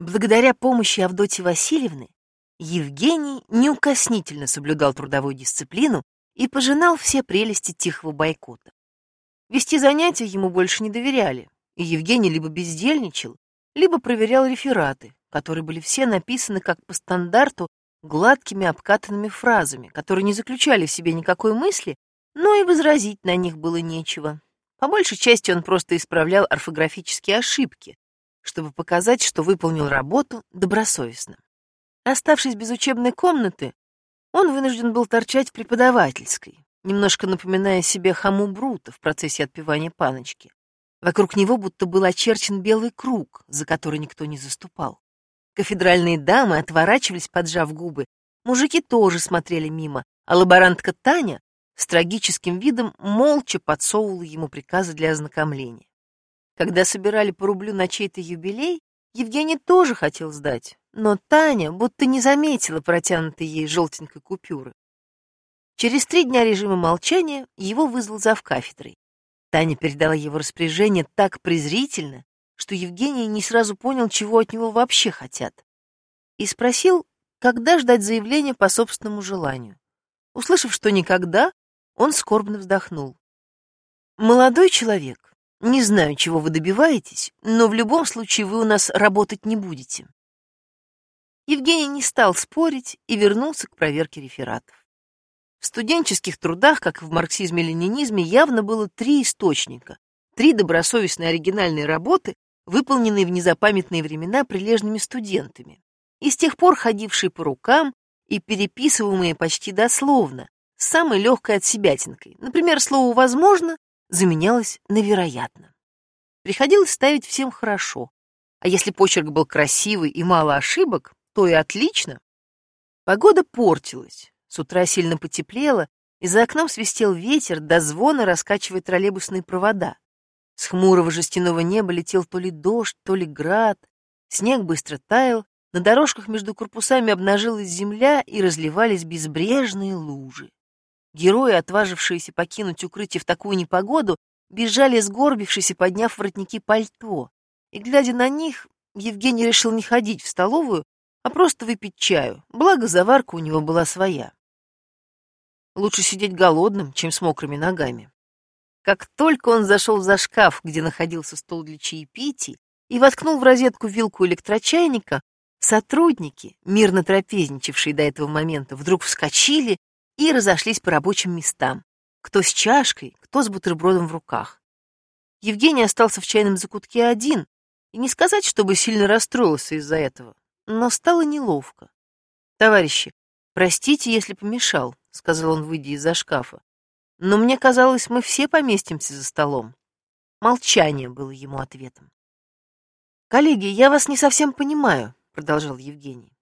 Благодаря помощи Авдотьи Васильевны Евгений неукоснительно соблюдал трудовую дисциплину и пожинал все прелести тихого бойкота. Вести занятия ему больше не доверяли, и Евгений либо бездельничал, либо проверял рефераты, которые были все написаны как по стандарту гладкими обкатанными фразами, которые не заключали в себе никакой мысли, но и возразить на них было нечего. По большей части он просто исправлял орфографические ошибки, чтобы показать, что выполнил работу добросовестно. Оставшись без учебной комнаты, он вынужден был торчать в преподавательской, немножко напоминая себе хаму Брута в процессе отпевания паночки. Вокруг него будто был очерчен белый круг, за который никто не заступал. Кафедральные дамы отворачивались, поджав губы, мужики тоже смотрели мимо, а лаборантка Таня с трагическим видом молча подсовывала ему приказы для ознакомления. Когда собирали по рублю на чей-то юбилей, Евгений тоже хотел сдать, но Таня будто не заметила протянутой ей желтенькой купюры. Через три дня режима молчания его вызвал зав кафедрой. Таня передала его распоряжение так презрительно, что Евгений не сразу понял, чего от него вообще хотят, и спросил, когда ждать заявления по собственному желанию. Услышав, что никогда, он скорбно вздохнул. «Молодой человек, не знаю, чего вы добиваетесь, но в любом случае вы у нас работать не будете». Евгений не стал спорить и вернулся к проверке рефератов. В студенческих трудах, как и в марксизме-ленинизме, явно было три источника, три добросовестные оригинальные работы, выполненные в незапамятные времена прилежными студентами, и с тех пор ходившие по рукам и переписываемые почти дословно, с самой легкой отсебятинкой. Например, слово «возможно» заменялось на «вероятно». Приходилось ставить всем хорошо, а если почерк был красивый и мало ошибок, то и отлично. Погода портилась, с утра сильно потеплело, и за окном свистел ветер, до звона раскачивая троллейбусные провода. С хмурого жестяного неба летел то ли дождь, то ли град, снег быстро таял, на дорожках между корпусами обнажилась земля и разливались безбрежные лужи. Герои, отважившиеся покинуть укрытие в такую непогоду, бежали сгорбившись и подняв воротники пальто. И, глядя на них, Евгений решил не ходить в столовую, а просто выпить чаю, благо заварка у него была своя. Лучше сидеть голодным, чем с мокрыми ногами. Как только он зашел за шкаф, где находился стол для чаепитий, и воткнул в розетку вилку электрочайника, сотрудники, мирно трапезничавшие до этого момента, вдруг вскочили и разошлись по рабочим местам, кто с чашкой, кто с бутербродом в руках. Евгений остался в чайном закутке один, и не сказать, чтобы сильно расстроился из-за этого, но стало неловко. «Товарищи, простите, если помешал», — сказал он, выйдя из-за шкафа, «но мне казалось, мы все поместимся за столом». Молчание было ему ответом. «Коллеги, я вас не совсем понимаю», — продолжал Евгений.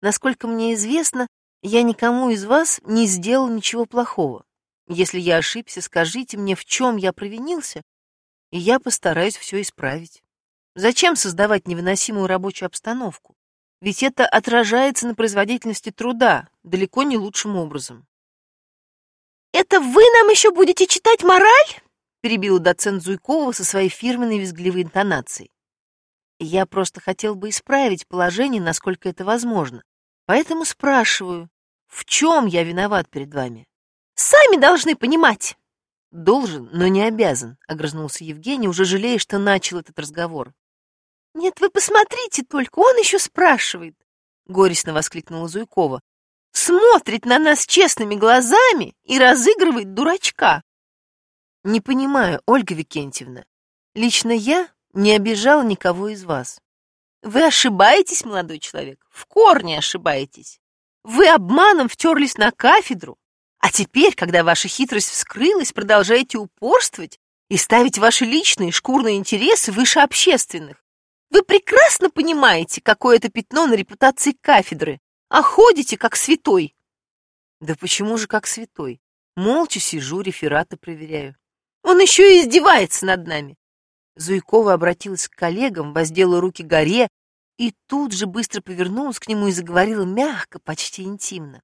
«Насколько мне известно, я никому из вас не сделал ничего плохого. Если я ошибся, скажите мне, в чем я провинился, и я постараюсь все исправить. Зачем создавать невыносимую рабочую обстановку? Ведь это отражается на производительности труда далеко не лучшим образом. «Это вы нам еще будете читать мораль?» перебила доцент Зуйкова со своей фирменной визгливой интонацией. Я просто хотел бы исправить положение, насколько это возможно. Поэтому спрашиваю, в чем я виноват перед вами? Сами должны понимать. Должен, но не обязан, огрызнулся Евгений, уже жалея, что начал этот разговор. Нет, вы посмотрите только, он еще спрашивает, горестно воскликнула Зуйкова. Смотрит на нас честными глазами и разыгрывает дурачка. Не понимаю, Ольга Викентьевна. Лично я не обижал никого из вас. Вы ошибаетесь, молодой человек, в корне ошибаетесь. Вы обманом втерлись на кафедру, а теперь, когда ваша хитрость вскрылась, продолжаете упорствовать и ставить ваши личные шкурные интересы выше общественных. Вы прекрасно понимаете, какое это пятно на репутации кафедры, а ходите как святой. Да почему же как святой? Молча сижу, рефераты проверяю. Он еще и издевается над нами. Зуйкова обратилась к коллегам, воздела руки горе и тут же быстро повернулась к нему и заговорила мягко, почти интимно.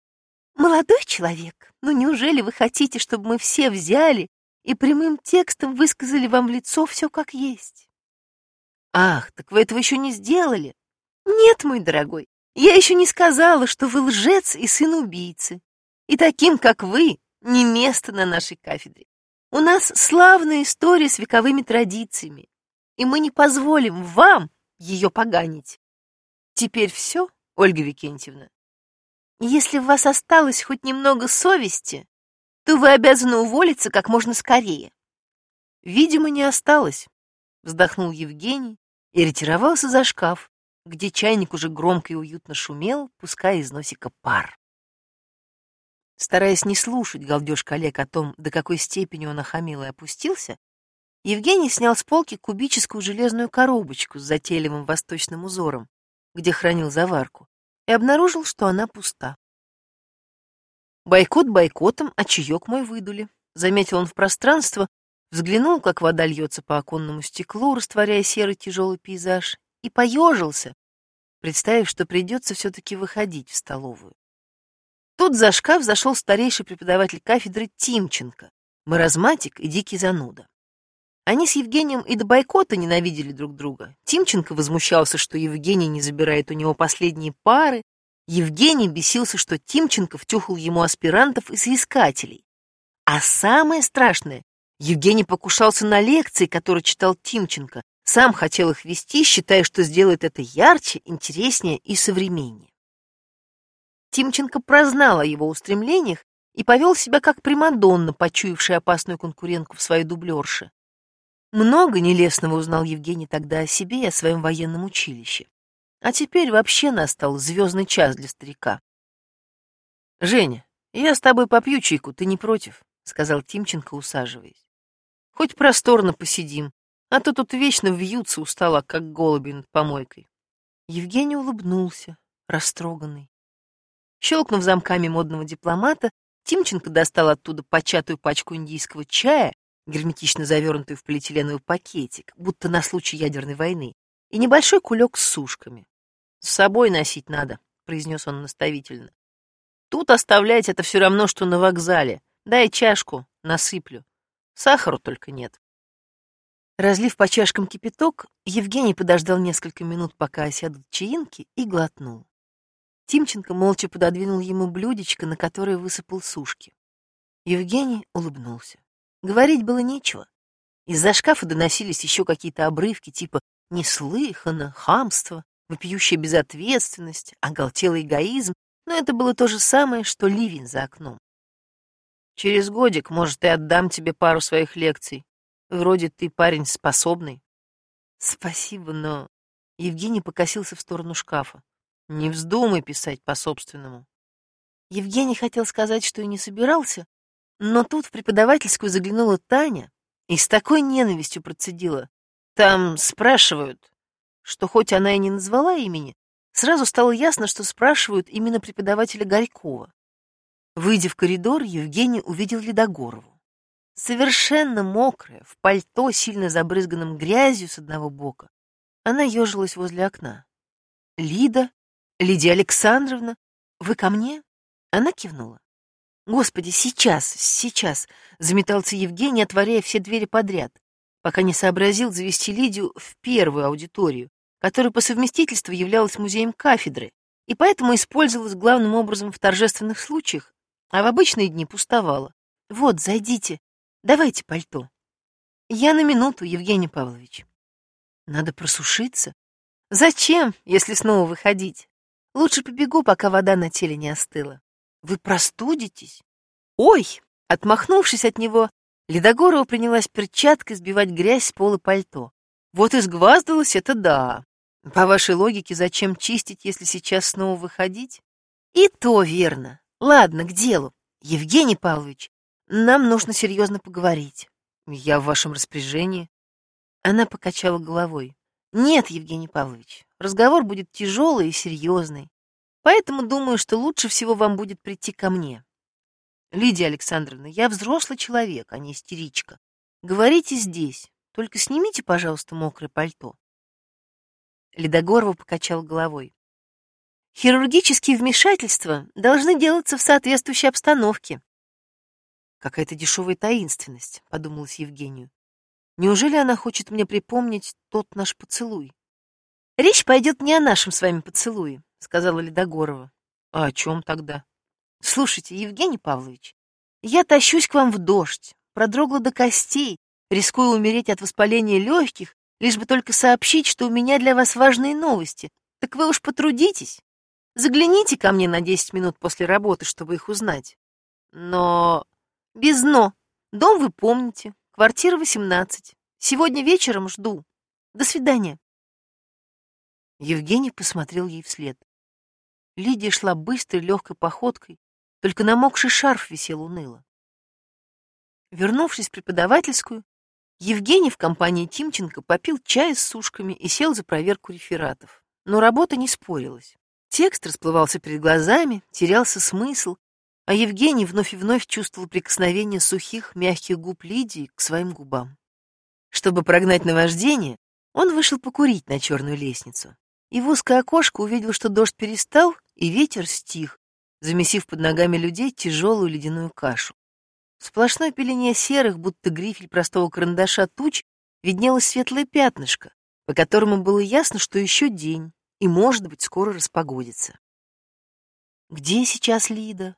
«Молодой человек, ну неужели вы хотите, чтобы мы все взяли и прямым текстом высказали вам в лицо все как есть?» «Ах, так вы этого еще не сделали!» Нет, мой дорогой, я еще не сказала, что вы лжец и сын убийцы. И таким, как вы, не место на нашей кафедре. У нас славная история с вековыми традициями, и мы не позволим вам ее поганить. Теперь все, Ольга Викентьевна. Если в вас осталось хоть немного совести, то вы обязаны уволиться как можно скорее. Видимо, не осталось, вздохнул Евгений и ретировался за шкаф, где чайник уже громко и уютно шумел, пуская из носика пар. Стараясь не слушать галдеж коллег о том, до какой степени он охамил и опустился, Евгений снял с полки кубическую железную коробочку с затейливым восточным узором, где хранил заварку, и обнаружил, что она пуста. Бойкот бойкотом, а чаек мой выдули. Заметил он в пространство, взглянул, как вода льется по оконному стеклу, растворяя серый тяжелый пейзаж, и поежился, представив, что придется все-таки выходить в столовую. Тут за шкаф зашел старейший преподаватель кафедры Тимченко, маразматик и дикий зануда. Они с Евгением и до бойкота ненавидели друг друга. Тимченко возмущался, что Евгений не забирает у него последние пары. Евгений бесился, что Тимченко втюхал ему аспирантов и соискателей. А самое страшное, Евгений покушался на лекции, которые читал Тимченко, сам хотел их вести, считая, что сделает это ярче, интереснее и современнее. Тимченко прознал о его устремлениях и повел себя как Примадонна, почуявшая опасную конкурентку в своей дублерше. Много нелестного узнал Евгений тогда о себе и о своем военном училище. А теперь вообще настал звездный час для старика. «Женя, я с тобой попью чайку, ты не против?» — сказал Тимченко, усаживаясь. «Хоть просторно посидим, а то тут вечно вьются устала, как голуби над помойкой. Евгений улыбнулся, растроганный. Щелкнув замками модного дипломата, Тимченко достал оттуда початую пачку индийского чая, герметично завернутую в полиэтиленовый пакетик, будто на случай ядерной войны, и небольшой кулек с сушками. «С собой носить надо», — произнес он наставительно. «Тут оставлять это все равно, что на вокзале. Дай чашку, насыплю. Сахару только нет». Разлив по чашкам кипяток, Евгений подождал несколько минут, пока осядут чаинки, и глотнул. Тимченко молча пододвинул ему блюдечко, на которое высыпал сушки. Евгений улыбнулся. Говорить было нечего. Из-за шкафа доносились еще какие-то обрывки, типа «неслыханно», «хамство», «вопиющая безответственность», «оголтелый эгоизм», но это было то же самое, что ливень за окном. «Через годик, может, и отдам тебе пару своих лекций», Вроде ты парень способный. Спасибо, но... Евгений покосился в сторону шкафа. Не вздумай писать по-собственному. Евгений хотел сказать, что и не собирался, но тут в преподавательскую заглянула Таня и с такой ненавистью процедила. Там спрашивают, что хоть она и не назвала имени, сразу стало ясно, что спрашивают именно преподавателя Горького. Выйдя в коридор, Евгений увидел Ледогорову. Совершенно мокрая, в пальто, сильно забрызганном грязью с одного бока, она ежилась возле окна. «Лида? Лидия Александровна? Вы ко мне?» Она кивнула. «Господи, сейчас, сейчас!» — заметался Евгений, отворяя все двери подряд, пока не сообразил завести Лидию в первую аудиторию, которая по совместительству являлась музеем кафедры и поэтому использовалась главным образом в торжественных случаях, а в обычные дни пустовала. «Вот, зайдите, Давайте пальто. Я на минуту, Евгений Павлович. Надо просушиться. Зачем, если снова выходить? Лучше побегу, пока вода на теле не остыла. Вы простудитесь? Ой! Отмахнувшись от него, Ледогорова принялась перчаткой сбивать грязь с пола пальто. Вот и сгваздалась это да. По вашей логике, зачем чистить, если сейчас снова выходить? И то верно. Ладно, к делу. Евгений Павлович, нам нужно серьезно поговорить. Я в вашем распоряжении. Она покачала головой. Нет, Евгений Павлович, разговор будет тяжелый и серьезный. Поэтому думаю, что лучше всего вам будет прийти ко мне. Лидия Александровна, я взрослый человек, а не истеричка. Говорите здесь. Только снимите, пожалуйста, мокрое пальто. Ледогорова покачал головой. Хирургические вмешательства должны делаться в соответствующей обстановке. Какая-то дешевая таинственность, подумалось Евгению. Неужели она хочет мне припомнить тот наш поцелуй? Речь пойдет не о нашем с вами поцелуе, сказала Ледогорова. А о чем тогда? Слушайте, Евгений Павлович, я тащусь к вам в дождь, продрогла до костей, рискую умереть от воспаления легких, лишь бы только сообщить, что у меня для вас важные новости. Так вы уж потрудитесь. Загляните ко мне на 10 минут после работы, чтобы их узнать. Но без «но». Дом вы помните, квартира 18. Сегодня вечером жду. До свидания. Евгений посмотрел ей вслед. Лидия шла быстрой, легкой походкой, только намокший шарф висел уныло. Вернувшись в преподавательскую, Евгений в компании Тимченко попил чай с сушками и сел за проверку рефератов. Но работа не спорилась. Текст расплывался перед глазами, терялся смысл, а Евгений вновь и вновь чувствовал прикосновение сухих, мягких губ Лидии к своим губам. Чтобы прогнать наваждение, он вышел покурить на черную лестницу. И в узкое окошко увидел, что дождь перестал, и ветер стих, замесив под ногами людей тяжелую ледяную кашу. В сплошной пелене серых, будто грифель простого карандаша туч, виднелось светлое пятнышко, по которому было ясно, что еще день, и, может быть, скоро распогодится. Где сейчас Лида?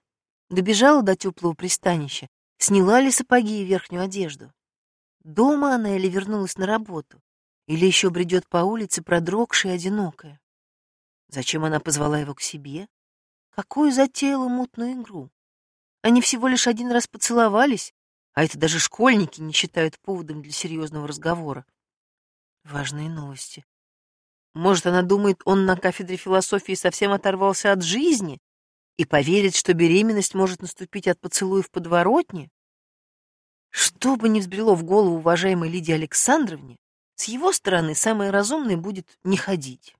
Добежала до теплого пристанища, сняла ли сапоги и верхнюю одежду? Дома она или вернулась на работу? Или еще бредет по улице, продрогшая и одинокая? Зачем она позвала его к себе? Какую затеяла мутную игру? Они всего лишь один раз поцеловались, а это даже школьники не считают поводом для серьезного разговора. Важные новости. Может, она думает, он на кафедре философии совсем оторвался от жизни и поверит, что беременность может наступить от поцелуя в подворотне? Что бы ни взбрело в голову уважаемой Лидии Александровне, с его стороны самое разумное будет не ходить.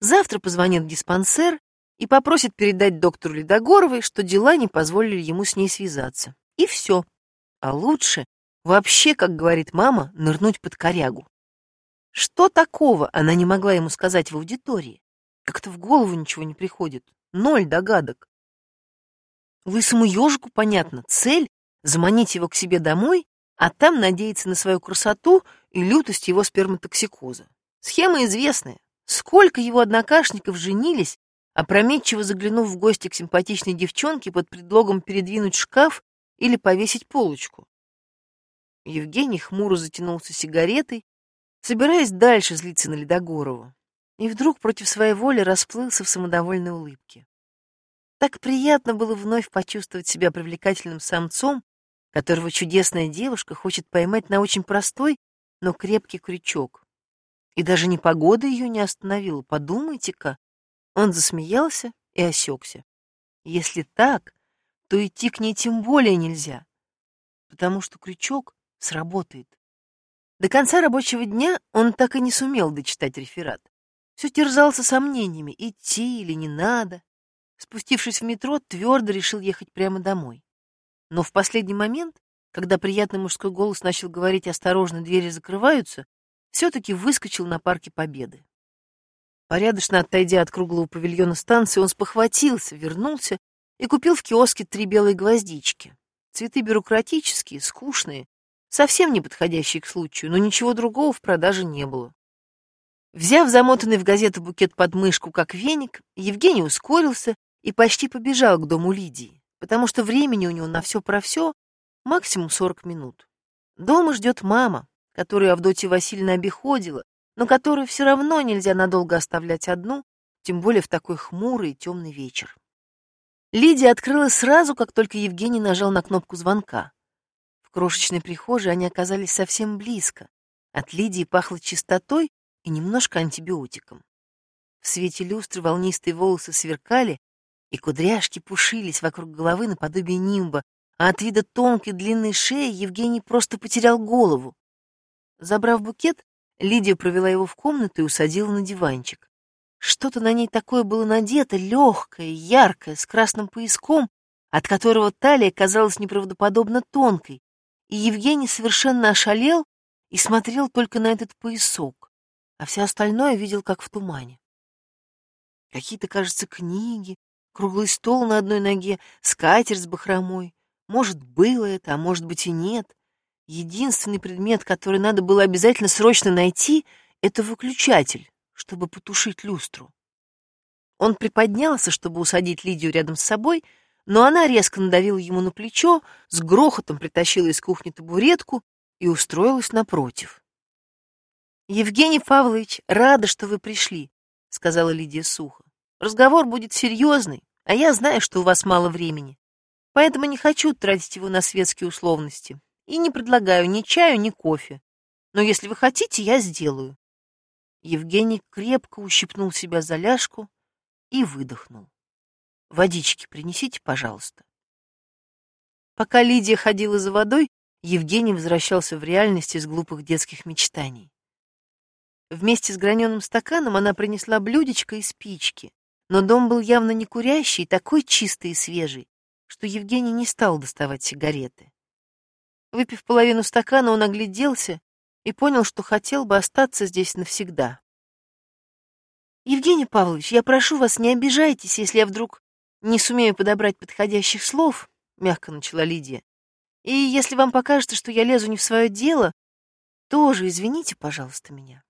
Завтра позвонит диспансер и попросит передать доктору Ледогоровой, что дела не позволили ему с ней связаться. И все. А лучше вообще, как говорит мама, нырнуть под корягу. Что такого она не могла ему сказать в аудитории? Как-то в голову ничего не приходит. Ноль догадок. Лысому ежику понятно, цель — заманить его к себе домой, а там надеяться на свою красоту и лютость его сперматоксикоза. Схема известная. Сколько его однокашников женились, опрометчиво заглянув в гости к симпатичной девчонке под предлогом передвинуть шкаф или повесить полочку. Евгений хмуро затянулся сигаретой, собираясь дальше злиться на Ледогорову, и вдруг против своей воли расплылся в самодовольной улыбке. Так приятно было вновь почувствовать себя привлекательным самцом, которого чудесная девушка хочет поймать на очень простой, но крепкий крючок. И даже непогода ее не остановила, подумайте-ка. Он засмеялся и осекся. Если так, то идти к ней тем более нельзя, потому что крючок сработает. До конца рабочего дня он так и не сумел дочитать реферат. Все терзался сомнениями, идти или не надо. Спустившись в метро, твердо решил ехать прямо домой. Но в последний момент, когда приятный мужской голос начал говорить «осторожно, двери закрываются», все-таки выскочил на парке Победы. Порядочно отойдя от круглого павильона станции, он спохватился, вернулся и купил в киоске три белые гвоздички. Цветы бюрократические, скучные, совсем не подходящий к случаю, но ничего другого в продаже не было. Взяв замотанный в газету букет под мышку, как веник, Евгений ускорился и почти побежал к дому Лидии, потому что времени у него на все про все максимум 40 минут. Дома ждет мама, которую Авдотья Васильевна обиходила, но которую все равно нельзя надолго оставлять одну, тем более в такой хмурый и темный вечер. Лидия открыла сразу, как только Евгений нажал на кнопку звонка. В крошечной прихожей они оказались совсем близко. От Лидии пахло чистотой и немножко антибиотиком. В свете люстры волнистые волосы сверкали, и кудряшки пушились вокруг головы наподобие нимба, а от вида тонкой длинной шеи Евгений просто потерял голову. Забрав букет, Лидия провела его в комнату и усадила на диванчик. Что-то на ней такое было надето, легкое, яркое, с красным пояском, от которого талия казалась неправдоподобно тонкой, и Евгений совершенно ошалел и смотрел только на этот поясок, а все остальное видел как в тумане. Какие-то, кажется, книги, круглый стол на одной ноге, скатерть с бахромой. Может, было это, а может быть и нет. Единственный предмет, который надо было обязательно срочно найти, это выключатель, чтобы потушить люстру. Он приподнялся, чтобы усадить Лидию рядом с собой, но она резко надавила ему на плечо, с грохотом притащила из кухни табуретку и устроилась напротив. «Евгений Павлович, рада, что вы пришли», — сказала Лидия сухо. «Разговор будет серьезный, а я знаю, что у вас мало времени, поэтому не хочу тратить его на светские условности и не предлагаю ни чаю, ни кофе. Но если вы хотите, я сделаю». Евгений крепко ущипнул себя за ляжку и выдохнул. «Водички принесите, пожалуйста». Пока Лидия ходила за водой, Евгений возвращался в реальность из глупых детских мечтаний. Вместе с граненым стаканом она принесла блюдечко и спички, но дом был явно не курящий, такой чистый и свежий, что Евгений не стал доставать сигареты. Выпив половину стакана, он огляделся и понял, что хотел бы остаться здесь навсегда. «Евгений Павлович, я прошу вас, не обижайтесь, если я вдруг не сумею подобрать подходящих слов», — мягко начала Лидия. «И если вам покажется, что я лезу не в свое дело, тоже извините, пожалуйста, меня».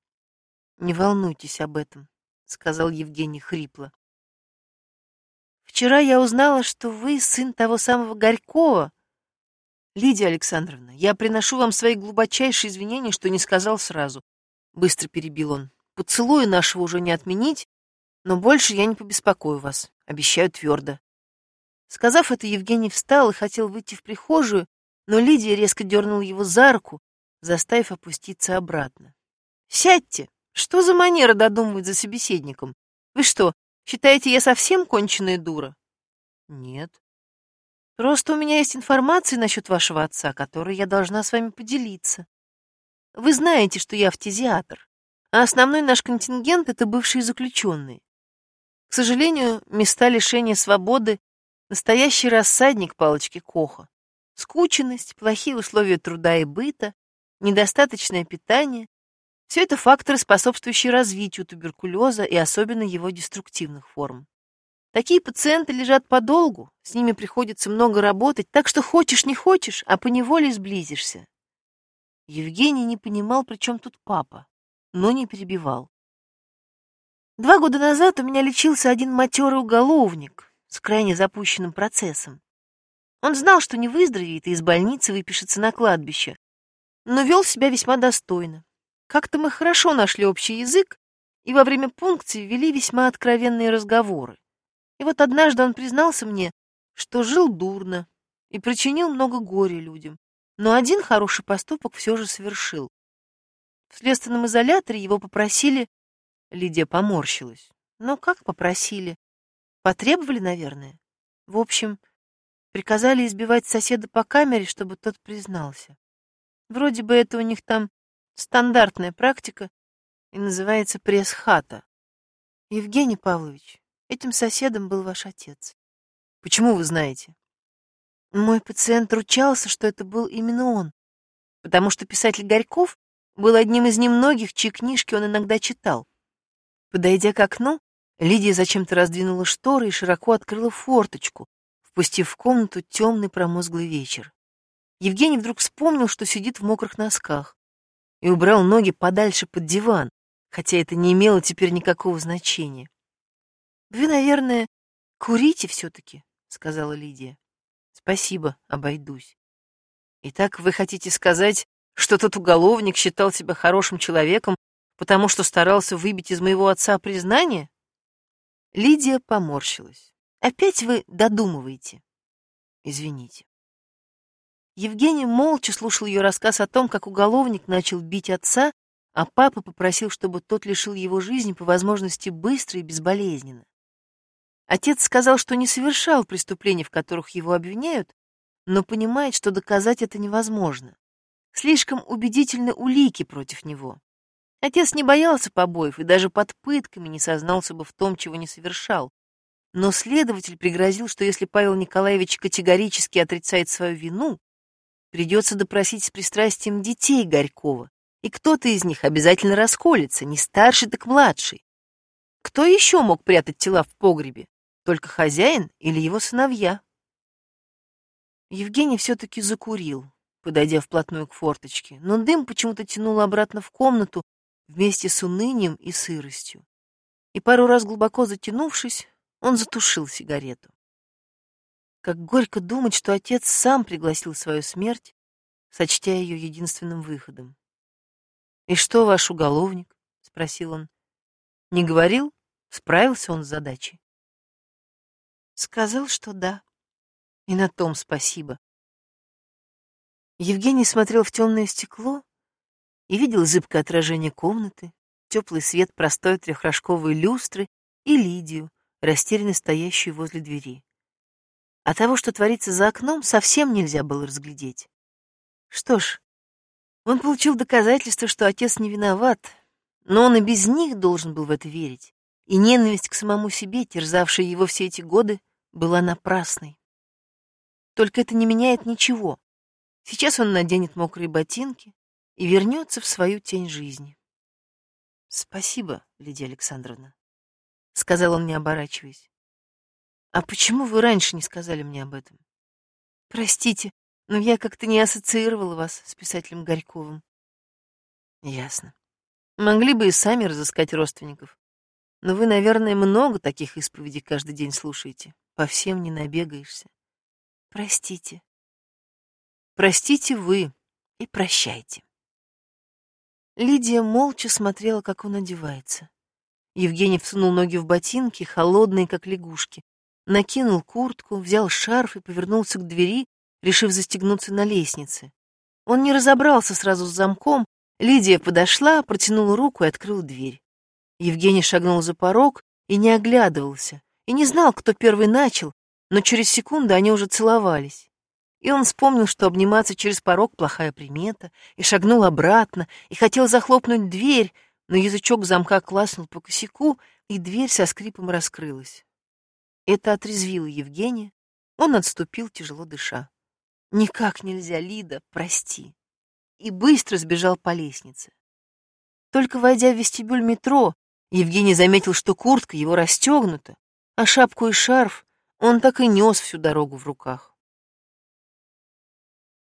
«Не волнуйтесь об этом», — сказал Евгений хрипло. «Вчера я узнала, что вы сын того самого Горького, «Лидия Александровна, я приношу вам свои глубочайшие извинения, что не сказал сразу», — быстро перебил он. «Поцелуя нашего уже не отменить, но больше я не побеспокою вас, обещаю твердо». Сказав это, Евгений встал и хотел выйти в прихожую, но Лидия резко дернула его за руку, заставив опуститься обратно. «Сядьте! Что за манера додумывать за собеседником? Вы что, считаете, я совсем конченая дура?» «Нет», Просто у меня есть информация насчет вашего отца, которой я должна с вами поделиться. Вы знаете, что я фтизиатр, а основной наш контингент — это бывшие заключенные. К сожалению, места лишения свободы — настоящий рассадник палочки Коха. Скученность, плохие условия труда и быта, недостаточное питание — все это факторы, способствующие развитию туберкулеза и особенно его деструктивных форм. Такие пациенты лежат подолгу, с ними приходится много работать, так что хочешь не хочешь, а поневоле сблизишься. Евгений не понимал, при чем тут папа, но не перебивал. Два года назад у меня лечился один матерый уголовник с крайне запущенным процессом. Он знал, что не выздоровеет и из больницы выпишется на кладбище, но вел себя весьма достойно. Как-то мы хорошо нашли общий язык и во время пункции вели весьма откровенные разговоры. И вот однажды он признался мне, что жил дурно и причинил много горя людям, но один хороший поступок все же совершил. В следственном изоляторе его попросили... Лидия поморщилась. Но как попросили? Потребовали, наверное. В общем, приказали избивать соседа по камере, чтобы тот признался. Вроде бы это у них там стандартная практика и называется пресс-хата. Евгений Павлович, Этим соседом был ваш отец. Почему вы знаете? Мой пациент ручался, что это был именно он, потому что писатель Горьков был одним из немногих, чьи книжки он иногда читал. Подойдя к окну, Лидия зачем-то раздвинула шторы и широко открыла форточку, впустив в комнату темный промозглый вечер. Евгений вдруг вспомнил, что сидит в мокрых носках, и убрал ноги подальше под диван, хотя это не имело теперь никакого значения. Вы, наверное, курите все-таки, сказала Лидия. Спасибо, обойдусь. Итак, вы хотите сказать, что тот уголовник считал себя хорошим человеком, потому что старался выбить из моего отца признание? Лидия поморщилась. Опять вы додумываете. Извините. Евгений молча слушал ее рассказ о том, как уголовник начал бить отца, а папа попросил, чтобы тот лишил его жизни по возможности быстро и безболезненно. Отец сказал, что не совершал преступлений, в которых его обвиняют, но понимает, что доказать это невозможно. Слишком убедительны улики против него. Отец не боялся побоев и даже под пытками не сознался бы в том, чего не совершал. Но следователь пригрозил, что если Павел Николаевич категорически отрицает свою вину, придется допросить с пристрастием детей Горького, и кто-то из них обязательно расколется, не старший, так младший. Кто еще мог прятать тела в погребе? Только хозяин или его сыновья? Евгений все-таки закурил, подойдя вплотную к форточке, но дым почему-то тянул обратно в комнату, вместе с унынием и сыростью. И пару раз глубоко затянувшись, он затушил сигарету. Как горько думать, что отец сам пригласил свою смерть, сочтя ее единственным выходом. «И что ваш уголовник?» — спросил он. «Не говорил? Справился он с задачей?» Сказал, что да. И на том спасибо. Евгений смотрел в темное стекло и видел зыбкое отражение комнаты, теплый свет простой трехрожковой люстры и Лидию, растерянно стоящую возле двери. А того, что творится за окном, совсем нельзя было разглядеть. Что ж, он получил доказательство, что отец не виноват, но он и без них должен был в это верить, и ненависть к самому себе, терзавшая его все эти годы, была напрасной. Только это не меняет ничего. Сейчас он наденет мокрые ботинки и вернется в свою тень жизни. «Спасибо, Лидия Александровна», — сказал он, не оборачиваясь. А почему вы раньше не сказали мне об этом? Простите, но я как-то не ассоциировала вас с писателем Горьковым. Ясно. Могли бы и сами разыскать родственников. Но вы, наверное, много таких исповедей каждый день слушаете. По всем не набегаешься. Простите. Простите вы и прощайте. Лидия молча смотрела, как он одевается. Евгений всунул ноги в ботинки, холодные, как лягушки, накинул куртку, взял шарф и повернулся к двери, решив застегнуться на лестнице. Он не разобрался сразу с замком, Лидия подошла, протянула руку и открыла дверь. Евгений шагнул за порог и не оглядывался, и не знал, кто первый начал, но через секунду они уже целовались. И он вспомнил, что обниматься через порог — плохая примета, и шагнул обратно, и хотел захлопнуть дверь, но язычок замка класнул по косяку, и дверь со скрипом раскрылась. Это отрезвило Евгения. Он отступил, тяжело дыша. «Никак нельзя, Лида, прости!» И быстро сбежал по лестнице. Только войдя в вестибюль метро, Евгений заметил, что куртка его расстегнута, а шапку и шарф он так и нес всю дорогу в руках.